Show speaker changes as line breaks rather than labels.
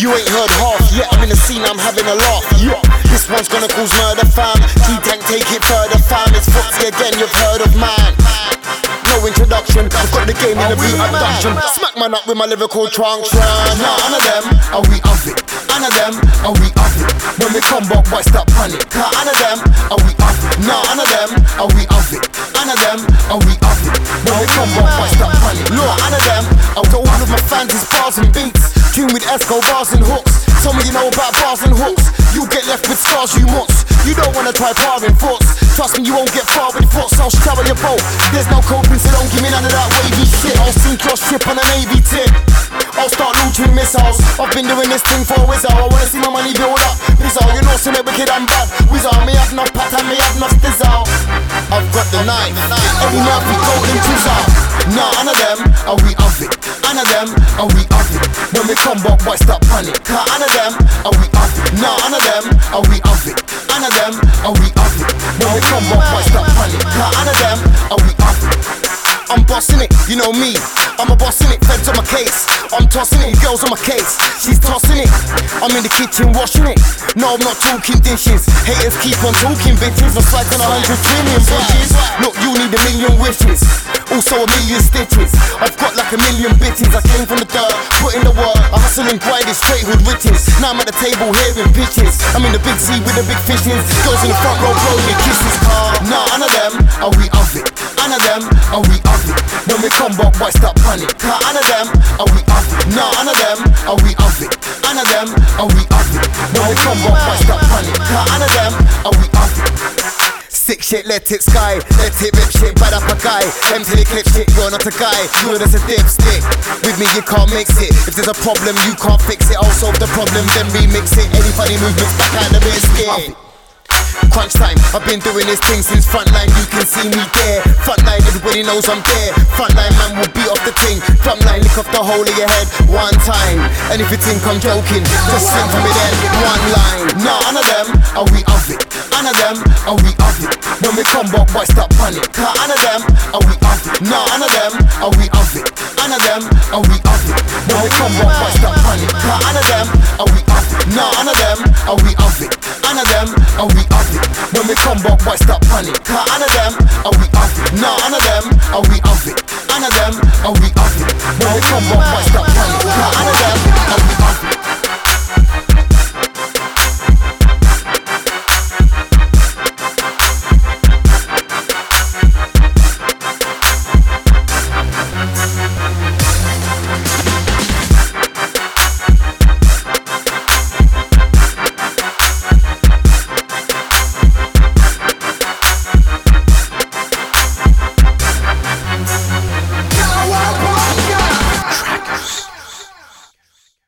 You ain't heard half yet, I'm in the scene, I'm having a laugh. Yeah. This one's gonna cause murder, fam. T-Tank, take it further, fam. It's Footsie again, you've heard of mine. No introduction, I've got the game in the beat abduction. Smack man up with my lyrical trunk. Nah, none of them are we of it. None of them are we of it. When we come back, why stop panic? None of them are we of it. Nah, none of them are we of it. None of them are we of it. When we come back, why stop panic? Look, none of them. I to all of my fans is bars and beats. Tune with Esco bars and hooks. Tell me you know about bars and hooks. You get left with scars, you mutts. You don't wanna try parring thoughts. Trust me, you won't get far with thoughts. I'll shower your boat. There's no coping, so don't give me none of that wavy shit. I'll sink your ship on a navy tip. I'll start launching missiles. I've been doing this thing for a whizzle. I wanna see my money build up. Bizzle, you know, some wicked and bad. Whizzle, me have no pattern, me have no stizzle. I've got the knife. Every night we golden chisel. Nah, none of them are we of it. None them are we it. When we come back, boy, stop panic. Of them are we it. Of them are we it. Them are we it. When we come back, boy, stop panic. Of them are we it. I'm bossing it, you know me. I'm a boss in it, feds on my case. I'm tossing it, girls on my case. She's tossing it. I'm in the kitchen washing it. No, I'm not talking dishes. Haters keep on talking bitches. I'm sliding a hundred trillion bitches. Look, you need a million wishes. Also a million stitches. I've got like a million bitches. I came from the dirt, put in the work. I hustle and grind it straight hood riches. Now I'm at the table hearing bitches. I'm in the big sea with the big fishes. Girls in the front row blowing kisses. Nah, none of them are we of it. None of them are we of it. When we come back, why stop panic? Nah, none of them are we of it. Nah, none of them are we of it. None of them are we of it. When we come back, why stop panic? Nah, none of them are we of it. Sick shit, let it sky. Let it rip shit, bad up a guy. Empty the clip shit, you're not a guy. You're just a dipstick. With me, you can't mix it. If there's a problem, you can't fix it. I'll solve the problem, then remix it. Any funny movements, back out the biscuit. Crunch time, I've been doing this thing since frontline. You can see me there. Frontline, everybody knows I'm there. Frontline man will beat off the ting. Frontline, lick off the whole of your head one time. And if you think I'm joking, just sing for me then. One line. None of them are we of it of them, and we off it. When we come back, boy, stop panic. Cause none of them, and we off it. No, none of them, and we off it. None of them, and we off it. When we come back, boy, stop panic. Cause none of them, and we off it. No, none of them, and we off it. None of them, and we off it. When we come back, boy, stop panic. Cause none of them, and we off it. No, none of them, and we off it. None of them, and we off it. When we come back, boy, stop panic. Cause